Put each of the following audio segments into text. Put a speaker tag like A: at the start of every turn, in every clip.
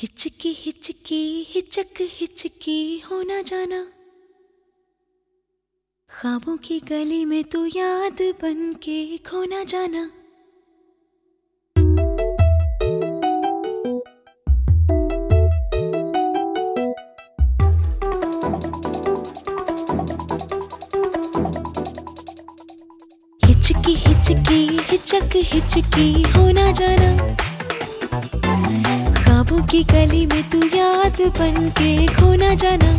A: हिचकी हिचकी, हिचक हिचकी, हो ना जाना। ख्वाबों की गली में तू याद बन के खो ना जाना। हिचकी हिचकी, हिचक हिचकी, हो ना जाना। ख्वाबों की गली में तू याद बन के खो ना जाना।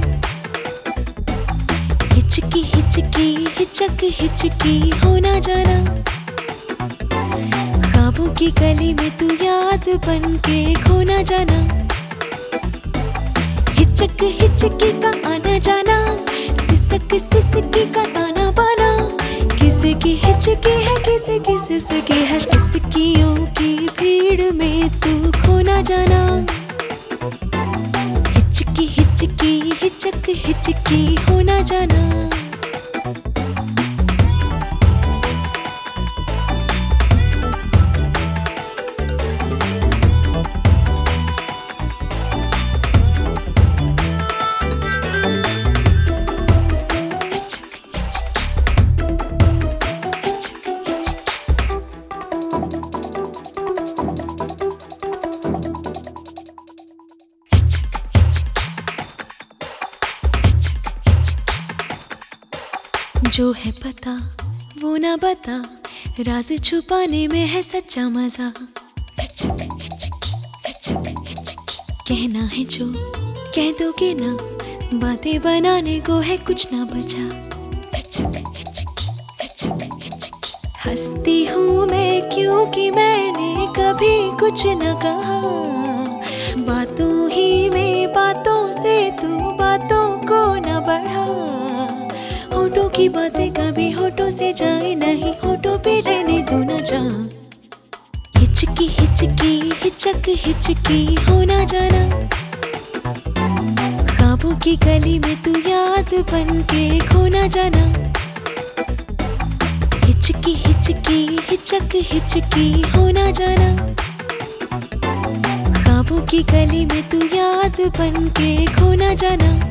A: हिचकी हिचकी, हिचक हिचकी हो ना जाना। ख्वाबों की गली में तू याद बन के खो ना जाना। हिचक हिचकी का आना जाना, सिसक सिसकी का ताना बाना। किसी की हिचकी है, किसी की सिसकी है, सिसकियों की भीड़। तू खो ना जाना। हिचकी हिचकी हिचक हिचकी हो ना जाना। जो है पता, वो ना बता। राज छुपाने में है सच्चा मज़ा। कहना है जो, कह दोगे ना। बातें बनाने को है कुछ ना बचा। हंसती हूँ मैं क्योंकि मैंने कभी कुछ न कहा। बातों ही में बातों से तू की बातें कभी होठों से जाए नहीं, होठों पे रहने दो न जा हिचकी हिचकी, हिचक, हिचकी, हो ना जाना। ख्वाबों की गली में तू याद बन के खो जाना। हिचकी हिचकी, हिचक, हिचकी, हो ना जाना। ख्वाबों की गली में तू याद बन के खो जाना।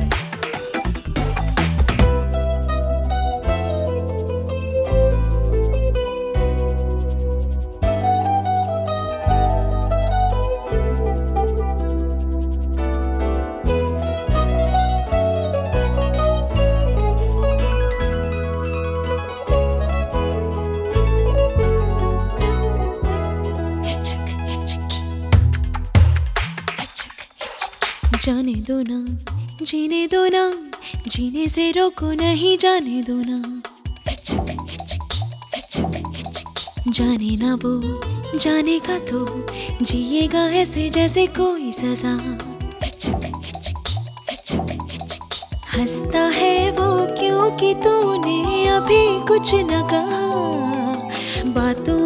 A: जाने दो ना, जीने दो ना, जीने से रोको नहीं, जाने दो ना। जाने ना वो, जाने का तो जिएगा ऐसे जैसे कोई सजा। हंसता है वो क्योंकि तूने अभी कुछ न कहा। बातों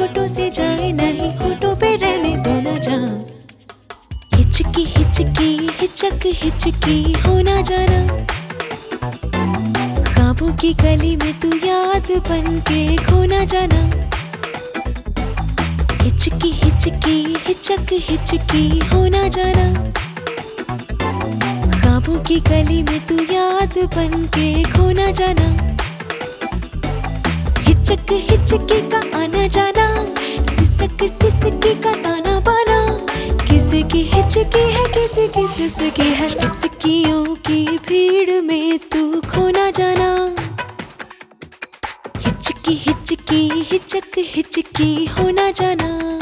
A: होठों से जाए नहीं, होठों पे रहने दो न जा हिचकी हिचकी, हिचक, हिचकी, हो ना जाना। ख्वाबों की गली में तू याद बन के खो ना जाना। हिचकी हिचकी, हिचक, हिचकी, हो ना जाना। ख्वाबों की गली में तू याद बन के खो ना जाना। हिचक हिचकी का आना जाना, सिसक सिसकी का ताना बाना। किसी की हिचकी है, किसी की सिसकी है, सिसकियों की भीड़ में तू खो ना जाना। हिचकी हिचकी, हिचक हिचकी हो ना जाना।